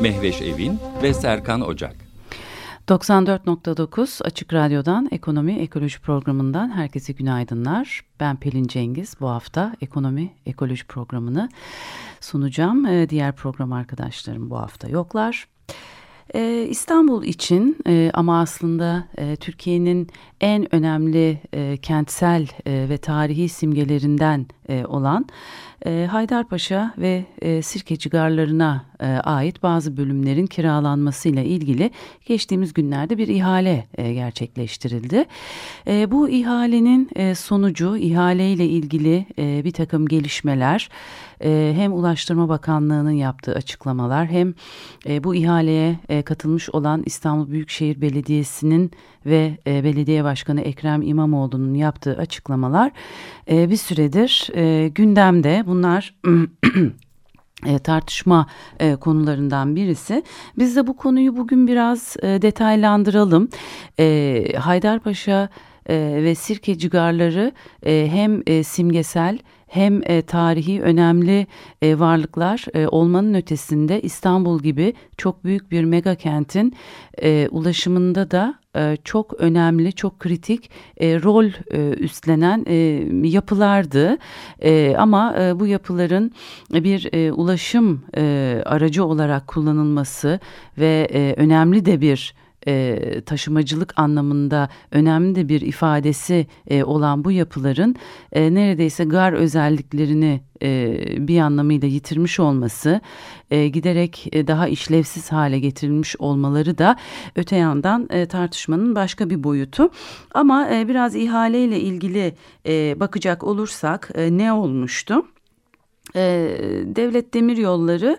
Mehveş Evin ve Serkan Ocak. 94.9 Açık Radyo'dan Ekonomi Ekoloji programından herkese günaydınlar. Ben Pelin Cengiz. Bu hafta Ekonomi Ekoloji programını sunacağım. Ee, diğer program arkadaşlarım bu hafta yoklar. Ee, İstanbul için e, ama aslında e, Türkiye'nin en önemli e, kentsel ve tarihi simgelerinden olan Haydarpaşa ve e, Sirkeci Garları'na e, ait bazı bölümlerin kiralanmasıyla ilgili geçtiğimiz günlerde bir ihale e, gerçekleştirildi. E, bu ihalenin e, sonucu ihaleyle ilgili e, bir takım gelişmeler hem Ulaştırma Bakanlığı'nın yaptığı açıklamalar hem bu ihaleye katılmış olan İstanbul Büyükşehir Belediyesi'nin ve Belediye Başkanı Ekrem İmamoğlu'nun yaptığı açıklamalar bir süredir gündemde. Bunlar e, tartışma e, konularından birisi. Biz de bu konuyu bugün biraz e, detaylandıralım. Haydarpaşa ve Sirke cigarları hem simgesel hem tarihi önemli varlıklar olmanın ötesinde İstanbul gibi çok büyük bir mega kentin ulaşımında da e, çok önemli, çok kritik e, rol e, üstlenen e, yapılardı. E, ama e, bu yapıların bir e, ulaşım e, aracı olarak kullanılması ve e, önemli de bir e, taşımacılık anlamında önemli de bir ifadesi e, olan bu yapıların e, neredeyse gar özelliklerini e, bir anlamıyla yitirmiş olması, e, giderek e, daha işlevsiz hale getirilmiş olmaları da öte yandan e, tartışmanın başka bir boyutu. Ama e, biraz ihaleyle ilgili e, bakacak olursak e, ne olmuştu? E, Devlet Demiryolları Yolları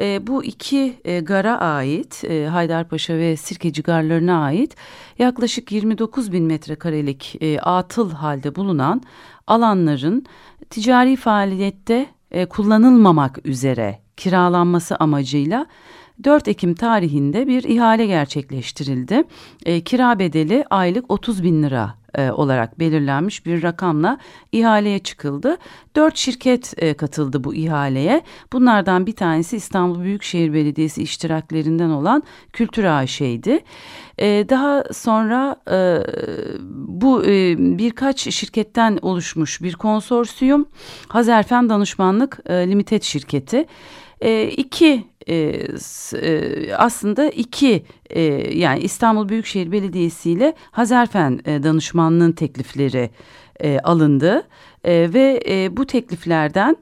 e, bu iki e, gara ait e, Haydarpaşa ve Sirkeci garlarına ait yaklaşık 29 bin metrekarelik e, atıl halde bulunan alanların ticari faaliyette e, kullanılmamak üzere kiralanması amacıyla 4 Ekim tarihinde bir ihale gerçekleştirildi. E, kira bedeli aylık 30 bin lira e, olarak belirlenmiş bir rakamla ihaleye çıkıldı. Dört şirket e, katıldı bu ihaleye. Bunlardan bir tanesi İstanbul Büyükşehir Belediyesi iştiraklerinden olan Kültür AŞ'ydi. E, daha sonra e, bu birkaç şirketten oluşmuş bir konsorsiyum Hazerfen Danışmanlık Limited şirketi. E, iki e, e, aslında iki e, yani İstanbul Büyükşehir Belediyesi ile Hazerfen e, danışmanlığın teklifleri e, alındı. E, ve e, bu tekliflerden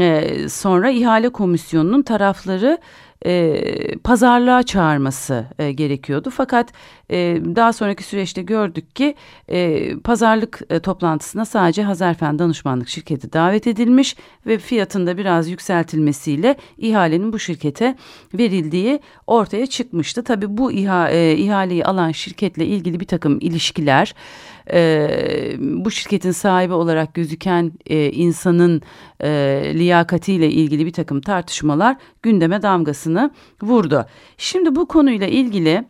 e, sonra ihale komisyonunun tarafları e, pazarlığa çağırması e, gerekiyordu. Fakat e, daha sonraki süreçte gördük ki e, pazarlık e, toplantısına sadece Hazerfen Danışmanlık Şirketi davet edilmiş ve fiyatında biraz yükseltilmesiyle ihalenin bu şirkete verildiği ortaya çıkmıştı. Tabii bu iha, e, ihaleyi alan şirketle ilgili bir takım ilişkiler e, bu şirketin sahibi olarak gözüken e, insanın e, liyakatiyle ilgili bir takım tartışmalar gündeme damgasını vurdu. Şimdi bu konuyla ilgili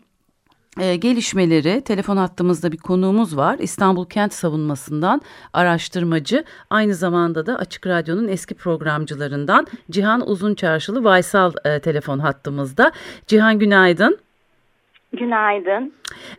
e, gelişmeleri telefon hattımızda bir konuğumuz var. İstanbul Kent Savunması'ndan araştırmacı aynı zamanda da Açık Radyo'nun eski programcılarından Cihan Uzunçarşılı Vaysal e, telefon hattımızda. Cihan günaydın. Günaydın.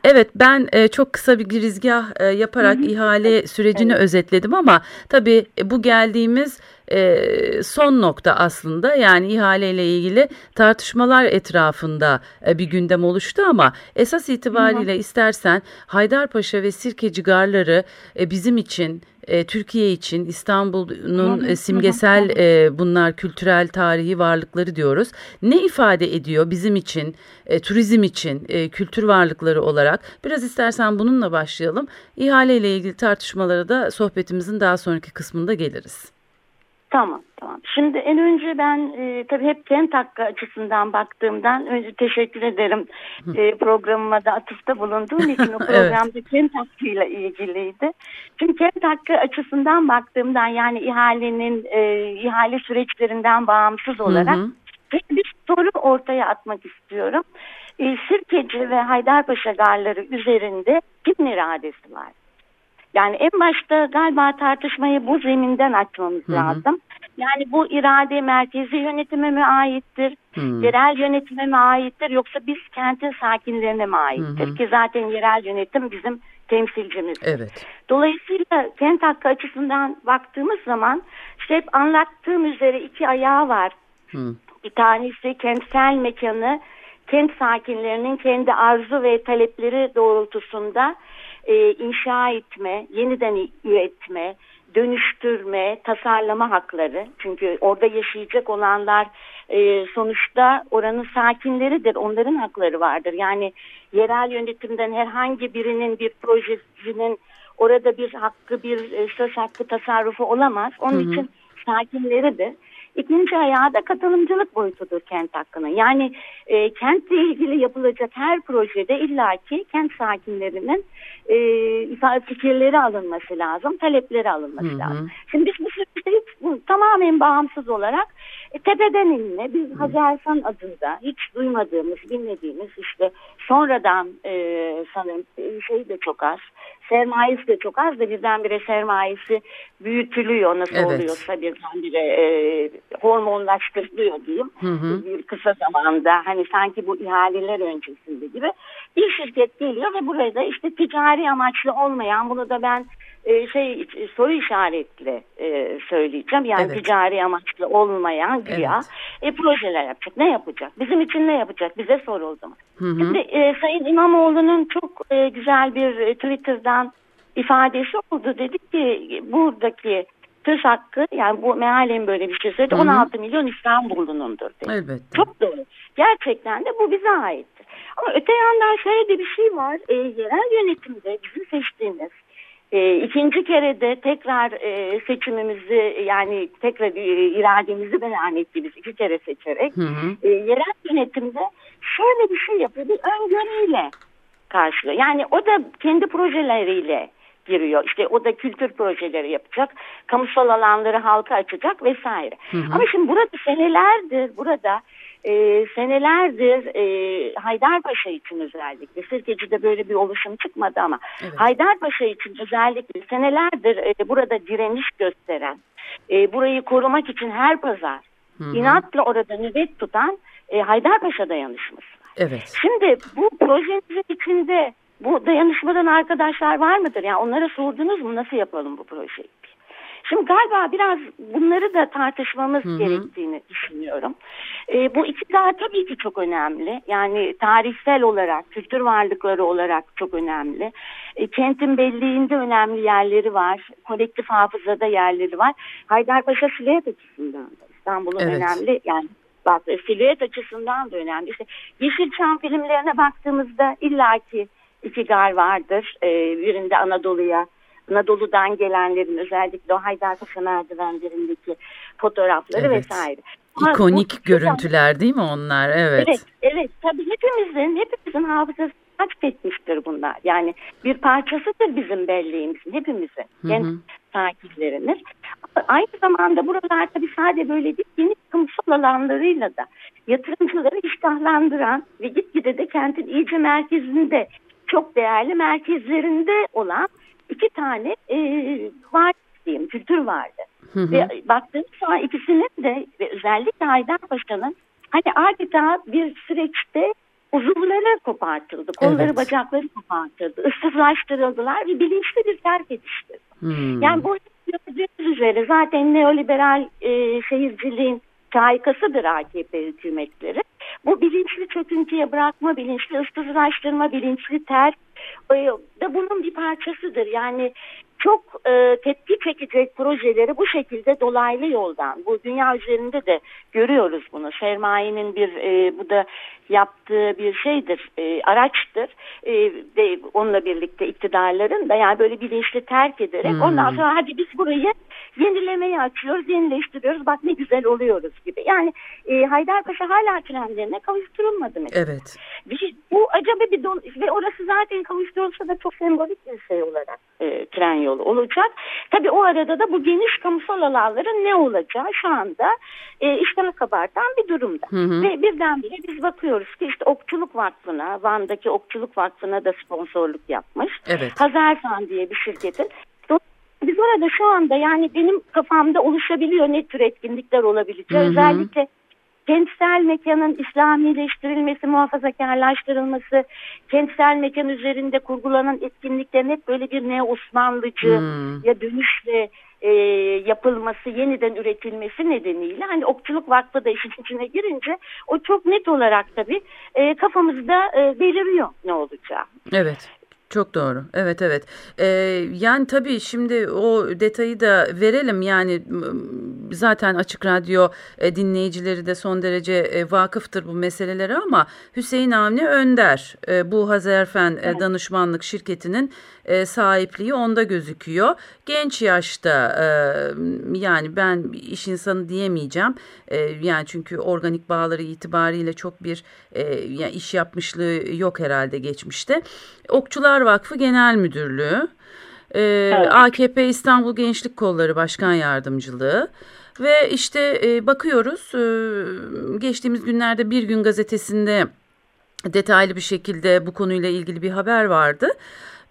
Evet ben e, çok kısa bir girizgah e, yaparak hı hı. ihale sürecini evet. özetledim ama tabii e, bu geldiğimiz e, son nokta aslında yani ihaleyle ilgili tartışmalar etrafında e, bir gündem oluştu ama esas itibariyle hı hı. istersen Haydarpaşa ve Sirkeci garları e, bizim için e, Türkiye için İstanbul'un e, simgesel e, bunlar kültürel tarihi varlıkları diyoruz. Ne ifade ediyor bizim için, e, turizm için, e, kültür varlıkları olarak? Biraz istersen bununla başlayalım. İhale ile ilgili tartışmalara da sohbetimizin daha sonraki kısmında geliriz. Tamam tamam. Şimdi en önce ben e, tabii hep kent hakkı açısından baktığımdan önce teşekkür ederim e, programıma da atıfta bulunduğum için o programda evet. kent hakkıyla ilgiliydi. Şimdi kent hakkı açısından baktığımdan yani ihalenin e, ihale süreçlerinden bağımsız olarak hı hı. bir soru ortaya atmak istiyorum. E, Sirkeci ve Haydarpaşa garları üzerinde kim iradesi var? Yani en başta galiba tartışmayı bu zeminden açmamız Hı -hı. lazım. Yani bu irade merkezi yönetime mi aittir, -hı. yerel yönetime mi aittir yoksa biz kentin sakinlerine mi aittir? -hı. Ki zaten yerel yönetim bizim temsilcimiz. Evet. Dolayısıyla kent hakkı açısından baktığımız zaman işte hep anlattığım üzere iki ayağı var. Hı. Bir tanesi kentsel mekanı kent sakinlerinin kendi arzu ve talepleri doğrultusunda e, inşa etme, yeniden üretme, dönüştürme, tasarlama hakları. Çünkü orada yaşayacak olanlar e, sonuçta oranın sakinleridir. Onların hakları vardır. Yani yerel yönetimden herhangi birinin bir projesinin orada bir hakkı, bir e, söz hakkı tasarrufu olamaz. Onun hı hı. için sakinleridir. İkinci ayağı da katılımcılık boyutudur kent hakkının. Yani e, kentle ilgili yapılacak her projede illaki kent sakinlerinin e, fikirleri alınması lazım, talepleri alınması hı hı. lazım. Şimdi biz bu süreçte hiç bu, tamamen bağımsız olarak e, tepeden inine biz. Hacersan adında hiç duymadığımız, bilmediğimiz işte sonradan e, sanırım e, şey de çok az, sermayesi de çok az da birdenbire sermayesi büyütülüyor nasıl evet. oluyorsa birdenbire e, hormonlaştırılıyor diyeyim hı hı. bir kısa zamanda hani sanki bu ihaleler öncesinde gibi bir şirket geliyor ve burada işte ticari amaçlı olmayan bunu da ben e, şey soru işaretli e, söyleyeceğim. Yani evet. ticari amaçlı olmayan güya evet. e, projeler yapacak. Ne yapacak? Bizim için ne yapacak? Bize soruldu mu? Hı hı. Şimdi e, Sayın İmamoğlu'nun çok e, güzel bir e, Twitter'dan ifadesi oldu. Dedi ki buradaki söz hakkı yani bu mealen böyle bir şey söyledi. Hı hı. 16 milyon İstanbullunundur dedi. Elbette. Çok doğru. Gerçekten de bu bize aittir. Ama öte yandan şöyle de bir şey var. E, yerel yönetimde bizim seçtiğimiz e, ikinci kere de tekrar e, seçimimizi yani tekrar e, irademizi beyan ettiğimiz iki kere seçerek hı hı. E, yerel yönetimde şöyle bir şey yapıyor. Bir öngörüyle karşılıyor. Yani o da kendi projeleriyle giriyor. İşte o da kültür projeleri yapacak. Kamusal alanları halka açacak vesaire. Hı hı. Ama şimdi burada senelerdir burada e, senelerdir e, Haydarpaşa için özellikle Sirkeci'de böyle bir oluşum çıkmadı ama evet. Haydarpaşa için özellikle senelerdir e, burada direniş gösteren e, burayı korumak için her pazar hı hı. inatla orada nöbet tutan e, Haydarpaşa dayanışması var. Evet. Şimdi bu projenizin içinde bu dayanışmadan arkadaşlar var mıdır? Yani onlara sordunuz mu nasıl yapalım bu projeyi? Şimdi galiba biraz bunları da tartışmamız hı hı. gerektiğini düşünüyorum. E, bu iki daha tabii ki çok önemli. Yani tarihsel olarak, kültür varlıkları olarak çok önemli. E, kentin belliğinde önemli yerleri var. Kolektif hafızada yerleri var. Haydarpaşa silüet açısından da İstanbul'un evet. önemli yani bak silüet açısından da önemli. İşte Yeşilçam filmlerine baktığımızda illaki iki gar vardır. Ee, birinde Anadolu'ya Anadolu'dan gelenlerin özellikle o Haydarpaşa merdivenlerindeki fotoğrafları evet. vesaire. İkonik Ama, görüntüler değil mi onlar? Evet. Evet, evet. Tabii hepimizin, hepimizin hafızası etmiştir bunlar. Yani bir parçasıdır bizim belleğimizin, hepimizin. Genç sakinlerimiz. Aynı zamanda buralar tabii sadece böyle değil, yeni kamusal alanlarıyla da yatırımcıları iştahlandıran ve gitgide de kentin iyice merkezinde çok değerli merkezlerinde olan iki tane e, var diyeyim, kültür vardı. Hı hı. Ve baktığımız zaman ikisinin de ve özellikle Haydarpaşa'nın hani adeta bir süreçte uzuvları kopartıldı. Kolları evet. bacakları kopartıldı. Issızlaştırıldılar ve bilinçli bir terk edişti. Hmm. Yani bu gördüğünüz üzere zaten neoliberal e, şehirciliğin şaikasıdır AKP hükümetleri. Bu bilinçli çöküntüye bırakma, bilinçli ıssızlaştırma, bilinçli terk e, da bunun bir parçasıdır. Yani çok e, tepki çekecek projeleri bu şekilde dolaylı yoldan bu dünya üzerinde de görüyoruz bunu sermayenin bir e, bu da yaptığı bir şeydir e, araçtır e, ve onunla birlikte iktidarların da yani böyle bilinçli terk ederek hmm. ondan sonra hadi biz burayı yenilemeye açıyoruz yenileştiriyoruz bak ne güzel oluyoruz gibi yani e, Haydarpaşa hala trenlerine kavuşturulmadı mı? Evet. Bir, bu acaba bir don ve orası zaten kavuşturulsa da çok sembolik bir şey olarak e, tren yolu olacak. Tabii o arada da bu geniş kamusal alanların ne olacağı şu anda e, işlemi kabartan bir durumda. Hı hı. Ve birdenbire biz bakıyoruz ki işte Okçuluk Vakfı'na, Van'daki Okçuluk Vakfı'na da sponsorluk yapmış. Evet. Hazarsan diye bir şirketin biz orada şu anda yani benim kafamda oluşabiliyor ne tür etkinlikler olabileceği. Hı hı. Özellikle kentsel mekanın İslamileştirilmesi, muhafazakarlaştırılması, kentsel mekan üzerinde kurgulanan etkinliklerin hep böyle bir ne Osmanlıcı hmm. ya dönüşle e, yapılması, yeniden üretilmesi nedeniyle hani Okçuluk Vakfı da işin içine girince o çok net olarak tabii e, kafamızda e, beliriyor ne olacağı. Evet. Çok doğru. Evet evet. Ee, yani tabii şimdi o detayı da verelim. Yani zaten Açık Radyo e, dinleyicileri de son derece e, vakıftır bu meselelere ama Hüseyin Avni Önder e, bu Hazerfen e, evet. danışmanlık şirketinin e, sahipliği onda gözüküyor. Genç yaşta e, yani ben iş insanı diyemeyeceğim. E, yani çünkü organik bağları itibariyle çok bir e, yani iş yapmışlığı yok herhalde geçmişte. Okçular Vakfı Genel Müdürlüğü, e, evet. AKP İstanbul Gençlik Kolları Başkan Yardımcılığı ve işte e, bakıyoruz e, geçtiğimiz günlerde Bir Gün gazetesinde detaylı bir şekilde bu konuyla ilgili bir haber vardı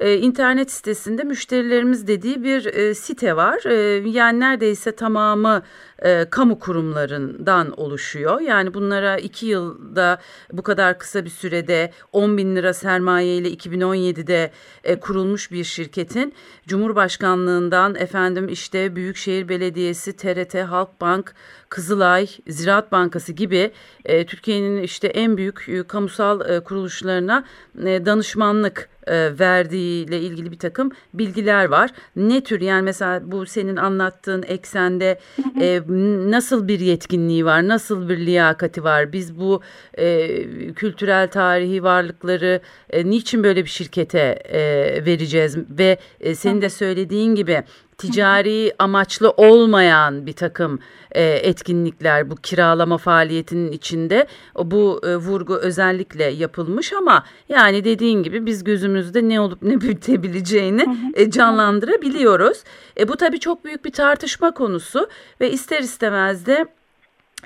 e, internet sitesinde müşterilerimiz dediği bir e, site var. E, yani neredeyse tamamı e, kamu kurumlarından oluşuyor. Yani bunlara iki yılda bu kadar kısa bir sürede 10 bin lira sermaye ile 2017'de e, kurulmuş bir şirketin Cumhurbaşkanlığından efendim işte Büyükşehir Belediyesi, TRT, Halkbank, Kızılay, Ziraat Bankası gibi e, Türkiye'nin işte en büyük e, kamusal e, kuruluşlarına e, danışmanlık e, verdiğiyle ilgili bir takım bilgiler var. Ne tür yani mesela bu senin anlattığın eksende e, nasıl bir yetkinliği var, nasıl bir liyakati var? Biz bu e, kültürel tarihi varlıkları e, niçin böyle bir şirkete e, vereceğiz? Ve e, senin de söylediğin gibi ticari amaçlı olmayan bir takım e, etkinlikler bu kiralama faaliyetinin içinde bu e, vurgu özellikle yapılmış ama yani dediğin gibi biz gözümüzde ne olup ne bitebileceğini e, canlandırabiliyoruz. E, bu tabii çok büyük bir tartışma konusu ve ister istemez de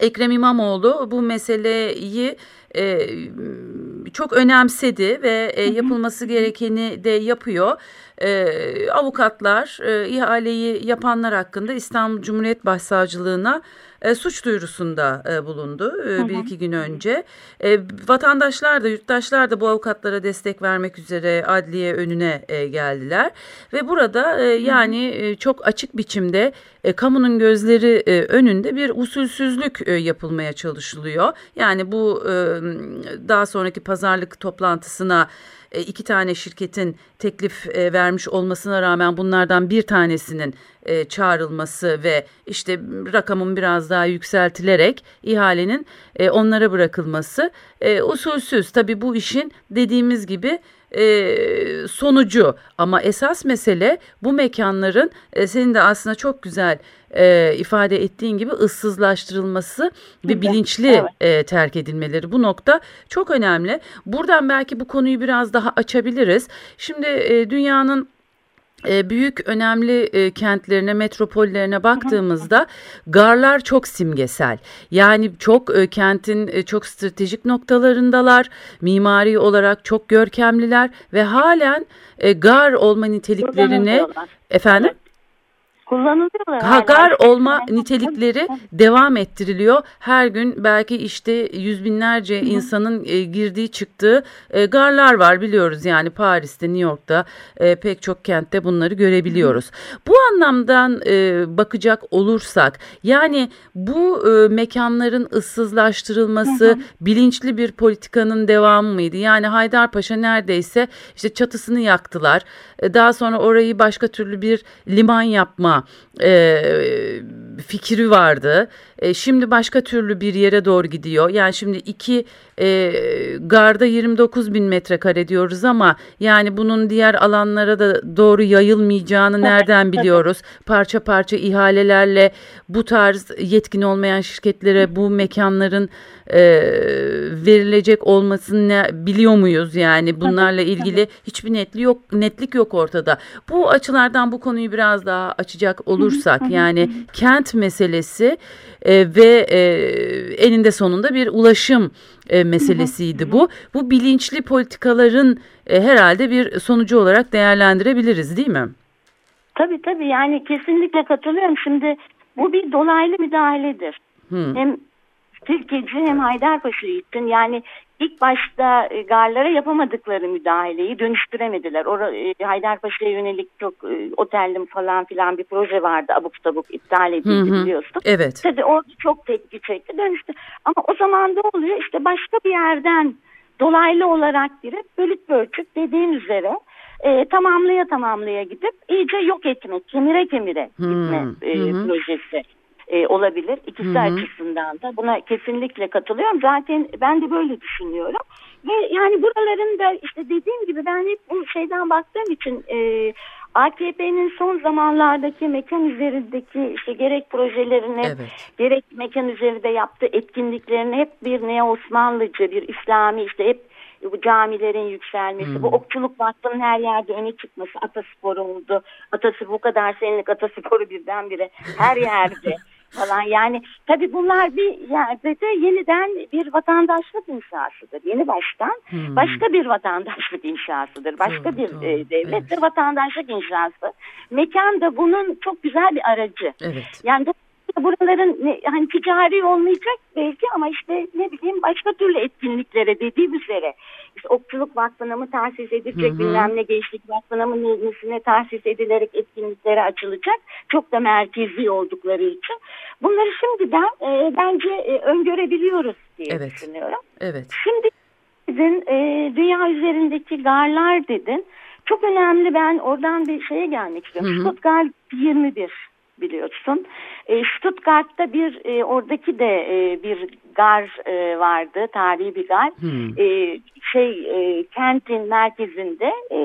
Ekrem İmamoğlu bu meseleyi e, çok önemsedi ve e, yapılması gerekeni de yapıyor. E, avukatlar e, ihaleyi yapanlar hakkında İstanbul Cumhuriyet Başsavcılığına e, suç duyurusunda e, bulundu e, bir iki gün önce. E, vatandaşlar da yurttaşlar da bu avukatlara destek vermek üzere adliye önüne e, geldiler. Ve burada e, yani e, çok açık biçimde e, kamunun gözleri e, önünde bir usulsüzlük e, yapılmaya çalışılıyor. Yani bu e, daha sonraki pazarlık toplantısına e, iki tane şirketin teklif e, vermiş olmasına rağmen bunlardan bir tanesinin e, çağrılması ve işte rakamın biraz daha yükseltilerek ihalenin onlara bırakılması usulsüz. Tabii bu işin dediğimiz gibi sonucu ama esas mesele bu mekanların senin de aslında çok güzel e, ifade ettiğin gibi ıssızlaştırılması ve bilinçli evet. e, terk edilmeleri bu nokta çok önemli. Buradan belki bu konuyu biraz daha açabiliriz. Şimdi e, dünyanın e, büyük önemli e, kentlerine, metropollerine baktığımızda garlar çok simgesel. Yani çok e, kentin çok stratejik noktalarındalar. Mimari olarak çok görkemliler ve halen gar olma niteliklerini efendim kullanılıyorlar. Hagar olma nitelikleri devam ettiriliyor. Her gün belki işte yüz binlerce insanın e, girdiği çıktığı e, garlar var biliyoruz. Yani Paris'te, New York'ta e, pek çok kentte bunları görebiliyoruz. Bu anlamdan bakacak olursak yani bu mekanların ıssızlaştırılması bilinçli bir politikanın devamı mıydı? Yani Haydarpaşa neredeyse işte çatısını yaktılar. E, daha sonra orayı başka türlü bir liman yapma e, fikri vardı. E, şimdi başka türlü bir yere doğru gidiyor. Yani şimdi iki e, garda 29 bin metrekare diyoruz ama yani bunun diğer alanlara da doğru yayılmayacağını nereden biliyoruz? Parça parça ihalelerle bu tarz yetkin olmayan şirketlere bu mekanların e, verilecek olmasını biliyor muyuz yani bunlarla ilgili hiçbir netlik yok netlik yok ortada. Bu açılardan bu konuyu biraz daha açacak olursak yani kent meselesi e, ve e, eninde sonunda bir ulaşım e, meselesiydi bu. Bu bilinçli politikaların e, herhalde bir sonucu olarak değerlendirebiliriz değil mi? Tabii tabii yani kesinlikle katılıyorum. Şimdi bu bir dolaylı müdahaledir. Hmm. Hem Türkiye'ci hem Haydarpaşa için yani ilk başta e, garlara yapamadıkları müdahaleyi dönüştüremediler. Or e, Haydarpaşa'ya yönelik çok e, otellim falan filan bir proje vardı abuk sabuk iptal edildi biliyorsun. Evet. Tabii o çok tepki çekti dönüştü. Ama o zaman da oluyor işte başka bir yerden dolaylı olarak girip bölük bölçük dediğin üzere e, tamamlaya tamamlaya gidip iyice yok etmek, kemire kemire gitme e, projesi e, olabilir. İkisi Hı -hı. açısından da buna kesinlikle katılıyorum. Zaten ben de böyle düşünüyorum. Ve yani buraların da işte dediğim gibi ben hep bu şeyden baktığım için e, AKP'nin son zamanlardaki mekan üzerindeki işte gerek projelerini evet. gerek mekan üzerinde yaptığı etkinliklerini hep bir Neo Osmanlıcı bir İslami işte hep bu camilerin yükselmesi, hmm. bu okçuluk vakfının her yerde öne çıkması ataspor oldu. Ataspor bu kadar senelik atasporu birdenbire her yerde falan yani tabii bunlar bir yerde de yeniden bir vatandaşlık inşasıdır. Yeni baştan hmm. başka bir vatandaşlık inşasıdır. Başka doğru, bir doğru. E, devlet evet. vatandaşlık inşası. Mekan da bunun çok güzel bir aracı. Evet. Yani buraların ne, hani ticari olmayacak belki ama işte ne bileyim başka türlü etkinliklere dediğim üzere işte okçuluk vakfına mı tahsis edilecek hı hı. bilmem ne gençlik vakfına mı nesine tahsis edilerek etkinliklere açılacak çok da merkezi oldukları için bunları şimdiden e, bence e, öngörebiliyoruz diye evet. düşünüyorum. Evet. Şimdi dedin e, dünya üzerindeki garlar dedin çok önemli ben oradan bir şeye gelmek istiyorum. Stuttgart 21 biliyorsun. E, Stuttgart'ta bir e, oradaki de e, bir gar e, vardı, tarihi bir gar. Hmm. E, şey e, kentin merkezinde e,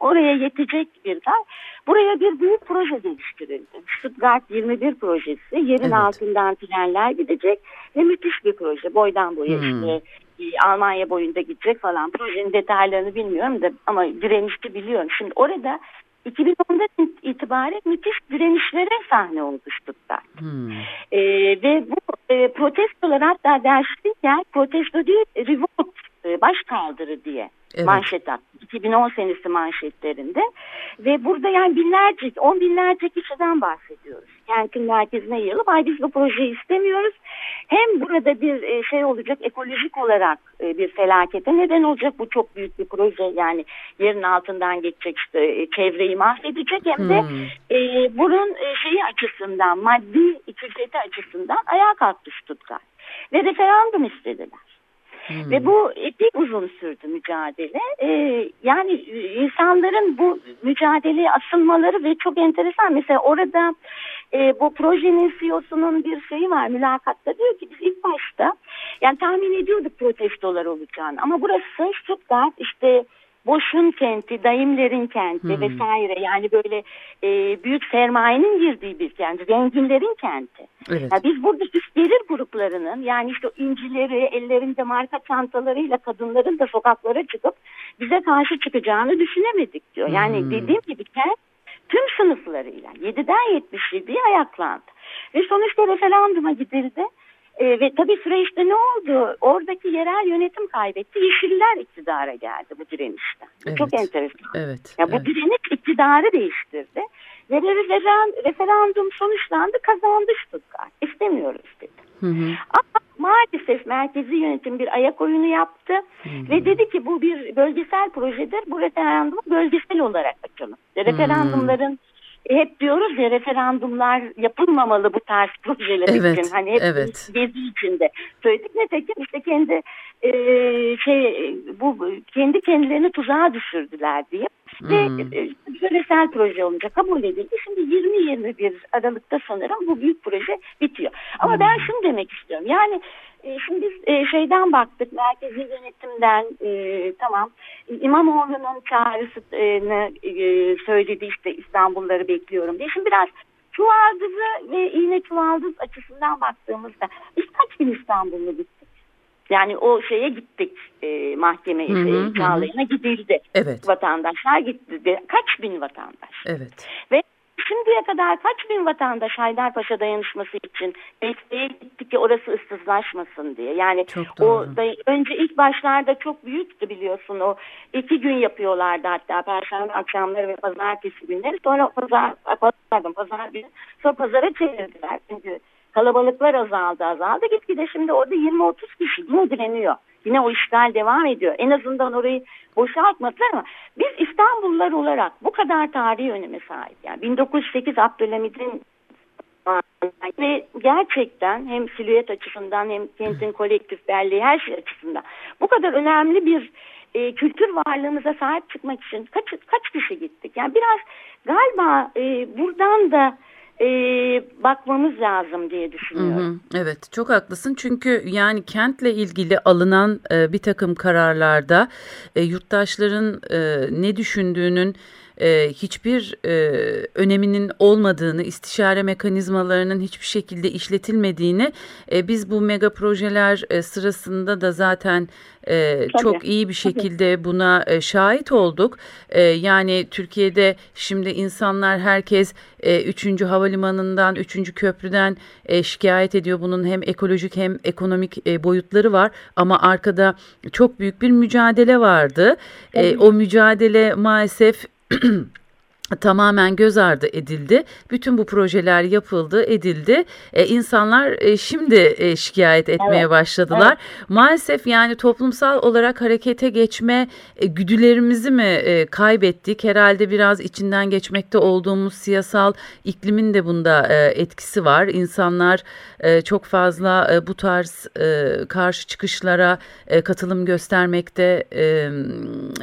oraya yetecek bir gar. Buraya bir büyük proje geliştirildi. Stuttgart 21 projesi. Yerin evet. altından trenler gidecek ve müthiş bir proje. Boydan boya hmm. işte e, Almanya boyunda gidecek falan. Projenin detaylarını bilmiyorum da ama direnişti biliyorum. Şimdi orada 2010'dan itibaren müthiş direnişlere sahne oldu Stuttgart. Hmm. E, ve bu e, protestolar hatta derslikken protesto değil revolt baş kaldırı diye evet. manşet attı. 2010 senesi manşetlerinde ve burada yani binlerce, on binlerce kişiden bahsediyoruz. Kentin merkezine yığılıp ay biz bu projeyi istemiyoruz. Hem burada bir e, şey olacak ekolojik olarak e, bir felakete neden olacak bu çok büyük bir proje yani yerin altından geçecek işte e, çevreyi mahvedecek hem de hmm. e, bunun şeyi açısından maddi ikilseti açısından ayağa kalktı Stuttgart ve referandum istediler. Hmm. Ve bu epey uzun sürdü mücadele. Ee, yani insanların bu mücadeleye asılmaları ve çok enteresan. Mesela orada e, bu projenin CEO'sunun bir şeyi var mülakatta diyor ki biz ilk başta yani tahmin ediyorduk protestolar olacağını ama burası Stuttgart işte Boş'un kenti, Dayımler'in kenti hmm. vesaire yani böyle e, büyük sermayenin girdiği bir kent, zenginlerin kenti. Evet. Yani biz burada üst gelir gruplarının yani işte incileri ellerinde marka çantalarıyla kadınların da sokaklara çıkıp bize karşı çıkacağını düşünemedik diyor. Yani hmm. dediğim gibi kent tüm sınıflarıyla 7'den 77'ye ayaklandı. Ve sonuçta referanduma gidildi. E, ve tabii süreçte ne oldu? Oradaki yerel yönetim kaybetti. Yeşiller iktidara geldi bu direnişten. Evet. Çok enteresan. Evet. Ya bu evet. direniş iktidarı değiştirdi. Ve referandum sonuçlandı kazandı Stuttgart. İstemiyoruz dedi. Hı hı. Ama maalesef merkezi yönetim bir ayak oyunu yaptı. Hı hı. Ve dedi ki bu bir bölgesel projedir. Bu referandumu bölgesel olarak açalım. Referandumların hep diyoruz ya referandumlar yapılmamalı bu tarz projeler evet, için. Hani hep evet. gezi içinde söyledik. Nitekim işte kendi e, şey bu kendi kendilerini tuzağa düşürdüler diye. Hmm. Ve e, yöresel proje olunca kabul edildi. Şimdi 20-21 Aralık'ta sanırım bu büyük proje bitiyor. Ama hmm. ben şunu demek istiyorum. Yani şimdi biz e, şeyden baktık, merkezi yönetimden e, tamam İmamoğlu'nun çağrısını e, söyledi işte İstanbulları bekliyorum diye. Şimdi biraz çuvaldızı ve iğne çuvaldız açısından baktığımızda biz kaç bin İstanbul'u gittik? Yani o şeye gittik e, mahkeme hı Çağlayan'a gidildi. Evet. Vatandaşlar gitti. Kaç bin vatandaş? Evet. Ve Şimdiye kadar kaç bin vatandaş Haydarpaşa dayanışması için desteğe gitti ki orası ıssızlaşmasın diye. Yani o da, önce ilk başlarda çok büyüktü biliyorsun o. İki gün yapıyorlardı hatta perşembe akşamları ve pazartesi günleri. Sonra pazar pardon pazar günü sonra pazara çevirdiler. Çünkü kalabalıklar azaldı azaldı gitgide şimdi orada 20-30 kişi yine direniyor. Yine o işgal devam ediyor. En azından orayı boşaltmadılar ama biz İstanbullular olarak bu kadar tarihi öneme sahip. Yani 1908 Abdülhamid'in ve gerçekten hem silüet açısından hem kentin kolektif belleği her şey açısından bu kadar önemli bir e, kültür varlığımıza sahip çıkmak için kaç kaç kişi gittik? Yani biraz galiba e, buradan da e, bakmamız lazım diye düşünüyorum. Hı hı, evet çok haklısın çünkü yani kentle ilgili alınan e, bir takım kararlarda e, yurttaşların e, ne düşündüğünün e, hiçbir e, öneminin olmadığını, istişare mekanizmalarının hiçbir şekilde işletilmediğini e, biz bu mega projeler e, sırasında da zaten e, çok iyi bir şekilde Tabii. buna e, şahit olduk. E, yani Türkiye'de şimdi insanlar herkes e, 3. havalimanından, 3. köprüden e, şikayet ediyor. Bunun hem ekolojik hem ekonomik e, boyutları var ama arkada çok büyük bir mücadele vardı. E, o mücadele maalesef tamamen göz ardı edildi. Bütün bu projeler yapıldı, edildi. E, insanlar e, şimdi e, şikayet etmeye evet. başladılar. Evet. Maalesef yani toplumsal olarak harekete geçme e, güdülerimizi mi e, kaybettik? Herhalde biraz içinden geçmekte olduğumuz siyasal iklimin de bunda e, etkisi var. İnsanlar e, çok fazla e, bu tarz e, karşı çıkışlara e, katılım göstermekte e,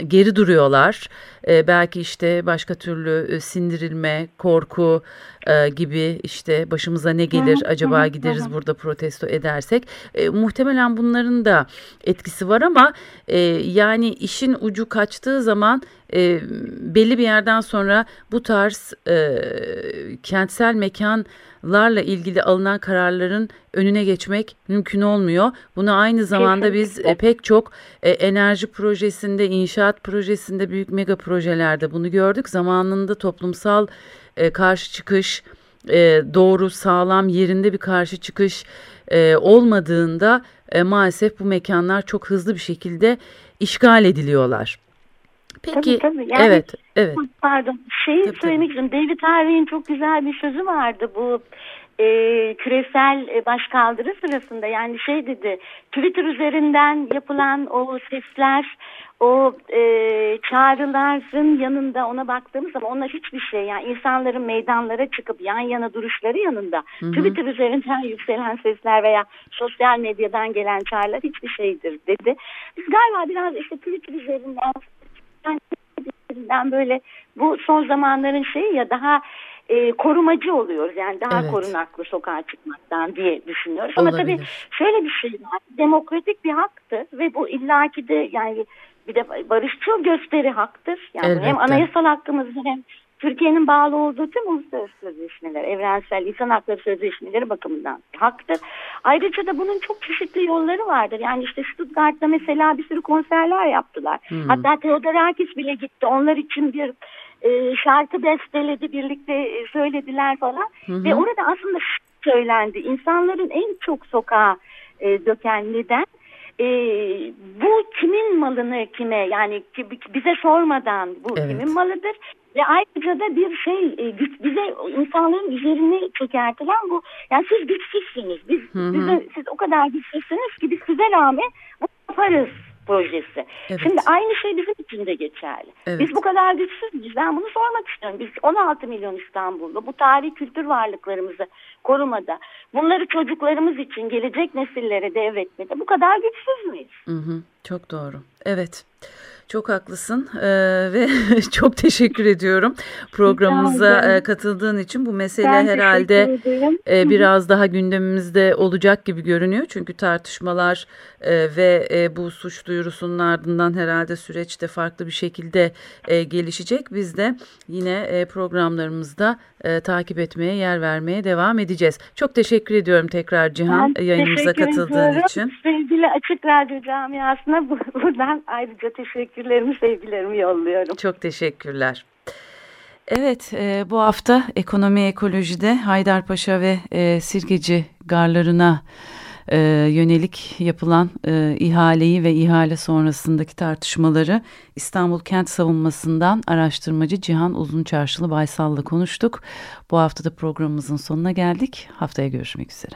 geri duruyorlar. E, belki işte başka türlü e, sindirilme, korku e, gibi işte başımıza ne gelir acaba gideriz burada protesto edersek. E, muhtemelen bunların da etkisi var ama e, yani işin ucu kaçtığı zaman e, belli bir yerden sonra bu tarz e, kentsel mekanlarla ilgili alınan kararların önüne geçmek mümkün olmuyor. Bunu aynı zamanda biz e, pek çok e, enerji projesinde, inşaat projesinde, büyük mega projelerde bunu gördük. Zamanında toplumsal e, karşı çıkış, e, doğru, sağlam, yerinde bir karşı çıkış e, olmadığında e, maalesef bu mekanlar çok hızlı bir şekilde işgal ediliyorlar. Peki, tabii, tabii. Yani, evet, evet. Pardon, şeyi tabii, söylemek istiyorum. David Harvey'in çok güzel bir sözü vardı bu e, küresel e, başkaldırı sırasında. Yani şey dedi, Twitter üzerinden yapılan o sesler, o e, çağrıların yanında ona baktığımız zaman onlar hiçbir şey yani insanların meydanlara çıkıp yan yana duruşları yanında hı hı. Twitter üzerinden yükselen sesler veya sosyal medyadan gelen çağrılar hiçbir şeydir dedi. Biz galiba biraz işte Twitter üzerinden üzerinden böyle bu son zamanların şeyi ya daha e, korumacı oluyoruz. Yani daha evet. korunaklı sokağa çıkmaktan diye düşünüyoruz. Olabilir. Ama tabii şöyle bir şey var. Demokratik bir haktır ve bu illaki de yani bir de barışçıl gösteri haktır. Yani Elbette. hem anayasal hakkımızdır hem Türkiye'nin bağlı olduğu tüm uluslararası sözleşmeler, evrensel insan hakları sözleşmeleri bakımından haktır. Ayrıca da bunun çok çeşitli yolları vardır. Yani işte Stuttgart'ta mesela bir sürü konserler yaptılar. Hmm. Hatta Theodorakis bile gitti. Onlar için bir e, şarkı besteledi, birlikte e, söylediler falan. Hı Ve orada aslında söylendi. İnsanların en çok sokağa e, döken neden e, bu kimin malını kime yani bize sormadan bu evet. kimin malıdır ve ayrıca da bir şey e, güç bize insanların üzerine çökertilen bu yani siz güçsüzsünüz biz hı hı. Bize, siz o kadar güçsüzsünüz ki biz size rağmen bu yaparız projesi. Evet. Şimdi aynı şey bizim için de geçerli. Evet. Biz bu kadar güçsüz? Ben bunu sormak istiyorum. Biz 16 milyon İstanbul'da bu tarihi kültür varlıklarımızı korumada, bunları çocuklarımız için gelecek nesillere devretmede bu kadar güçsüz müyüz? Hı hı, çok doğru. Evet. Çok haklısın ee, ve çok teşekkür ediyorum programımıza e, katıldığın için. Bu mesele ben herhalde e, biraz daha gündemimizde olacak gibi görünüyor. Çünkü tartışmalar e, ve e, bu suç duyurusunun ardından herhalde süreçte farklı bir şekilde e, gelişecek. Biz de yine e, programlarımızda e, takip etmeye, yer vermeye devam edeceğiz. Çok teşekkür ediyorum tekrar Cihan ben yayınımıza katıldığın ediyorum. için. Sevgili Açık Radyo camiasına buradan ayrıca teşekkürlerimi, sevgilerimi yolluyorum. Çok teşekkürler. Evet, e, bu hafta ekonomi ekolojide Haydarpaşa ve e, Sirgeci garlarına e, yönelik yapılan e, ihaleyi ve ihale sonrasındaki tartışmaları İstanbul Kent Savunması'ndan araştırmacı Cihan Uzunçarşılı Baysal'la konuştuk. Bu haftada programımızın sonuna geldik. Haftaya görüşmek üzere.